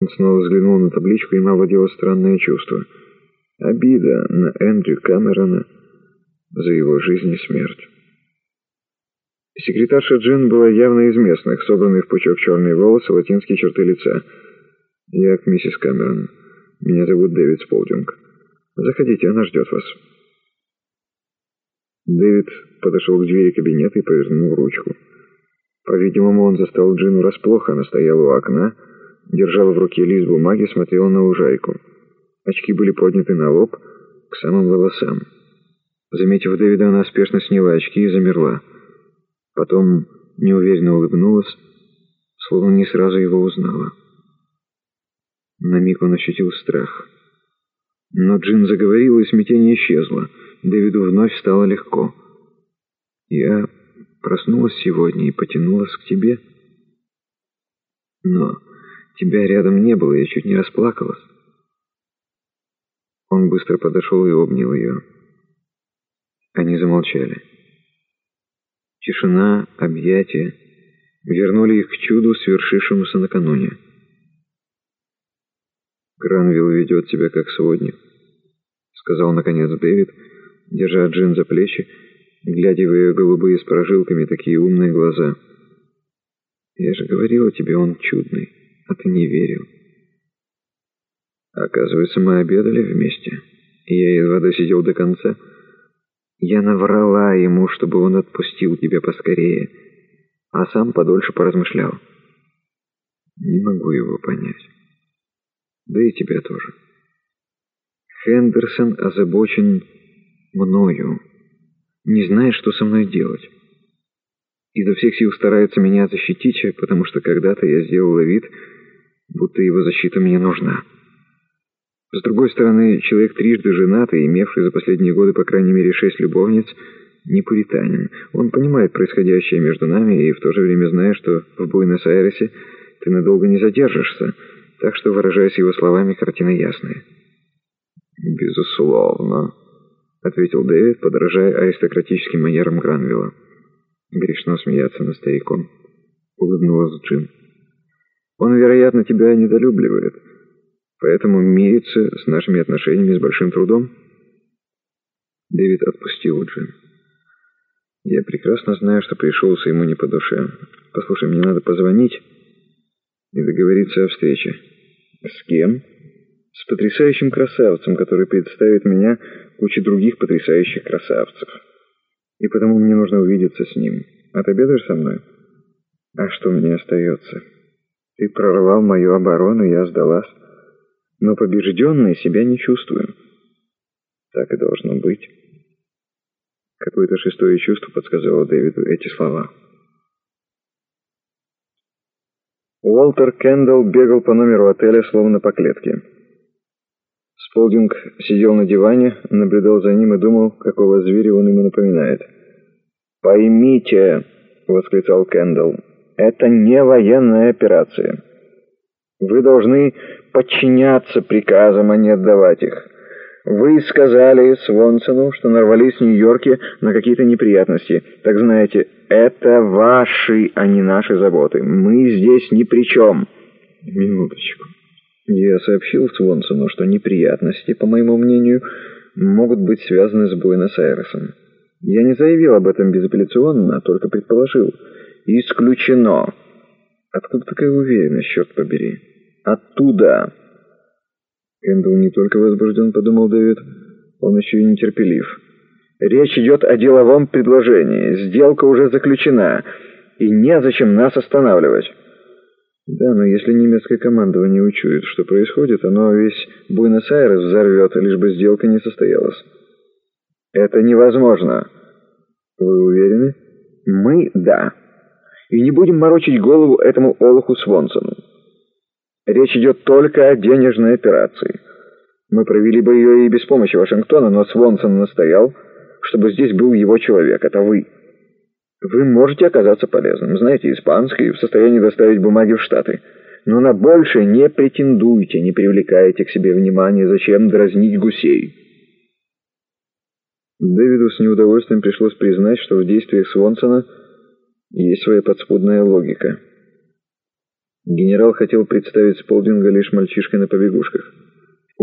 Он снова взглянул на табличку, и им овладело странное чувство. Обида на Эндрю Камерона за его жизнь и смерть. Секретарша Джин была явно из местных, собранные в пучок черные волосы, латинские черты лица. «Я к миссис Камерон. Меня зовут Дэвид Сполдинг. Заходите, она ждет вас». Дэвид подошел к двери кабинета и повернул ручку. По-видимому, он застал Джин врасплох, она стояла у окна, держала в руке лист бумаги, смотрела на лужайку. Очки были подняты на лоб, к самым волосам. Заметив Дэвида, она спешно сняла очки и замерла. Потом неуверенно улыбнулась, словно не сразу его узнала. На миг он ощутил страх. Но Джин заговорила, и смятение исчезло. Дэвиду вновь стало легко. «Я проснулась сегодня и потянулась к тебе. Но тебя рядом не было, я чуть не расплакалась». Он быстро подошел и обнял ее. Они замолчали. Тишина, объятия вернули их к чуду, свершившемуся накануне. «Гранвилл ведет тебя как сводник», — сказал наконец Дэвид, держа Джин за плечи, глядя в ее голубые с прожилками такие умные глаза. «Я же говорила тебе, он чудный, а ты не верил». Оказывается, мы обедали вместе, и я едва досидел до конца. Я наврала ему, чтобы он отпустил тебя поскорее, а сам подольше поразмышлял. Не могу его понять. Да и тебя тоже. Хендерсон озабочен мною, не знает, что со мной делать. Изо всех сил старается меня защитить, потому что когда-то я сделала вид, будто его защита мне нужна. С другой стороны, человек трижды женатый, имевший за последние годы по крайней мере шесть любовниц, не пуританин. Он понимает происходящее между нами и в то же время знает, что в Буэнос-Айресе ты надолго не задержишься, так что, выражаясь его словами, картина ясная. «Безусловно», — ответил Дэвид, подражая аристократическим манерам Гранвилла. Грешно смеяться над стариком. Улыбнулась Джим. «Он, вероятно, тебя недолюбливает» поэтому мириться с нашими отношениями с большим трудом. Дэвид отпустил Джин. Я прекрасно знаю, что пришелся ему не по душе. Послушай, мне надо позвонить и договориться о встрече. С кем? С потрясающим красавцем, который представит меня куче других потрясающих красавцев. И потому мне нужно увидеться с ним. Отобедаешь со мной? А что мне остается? Ты прорвал мою оборону, я сдалась но побежденной себя не чувствую. Так и должно быть. Какое-то шестое чувство подсказало Дэвиду эти слова. Уолтер Кендалл бегал по номеру отеля, словно по клетке. Сполдинг сидел на диване, наблюдал за ним и думал, какого зверя он ему напоминает. «Поймите!» — восклицал Кендалл. «Это не военная операция. Вы должны подчиняться приказам, а не отдавать их. Вы сказали Свонсону, что нарвались в Нью-Йорке на какие-то неприятности. Так знаете, это ваши, а не наши заботы. Мы здесь ни при чем. Минуточку. Я сообщил Свонсону, что неприятности, по моему мнению, могут быть связаны с Буэнос-Айресом. Я не заявил об этом безапелляционно, а только предположил. Исключено. Откуда такая уверенность, черт побери? Оттуда. Кэндалл не только возбужден, подумал Дэвид, он еще и нетерпелив. Речь идет о деловом предложении. Сделка уже заключена, и незачем нас останавливать. Да, но если немецкое командование учует, что происходит, оно весь Буэнос-Айрес взорвет, лишь бы сделка не состоялась. Это невозможно. Вы уверены? Мы — да. И не будем морочить голову этому Олуху Свонсону. Речь идет только о денежной операции. Мы провели бы ее и без помощи Вашингтона, но Свонсон настоял, чтобы здесь был его человек, это вы. Вы можете оказаться полезным, знаете испанский, в состоянии доставить бумаги в Штаты. Но на большее не претендуйте, не привлекайте к себе внимания, зачем дразнить гусей. Дэвиду с неудовольствием пришлось признать, что в действиях Свонсона есть своя подспудная логика. Генерал хотел представить Сполдинга лишь мальчишкой на побегушках.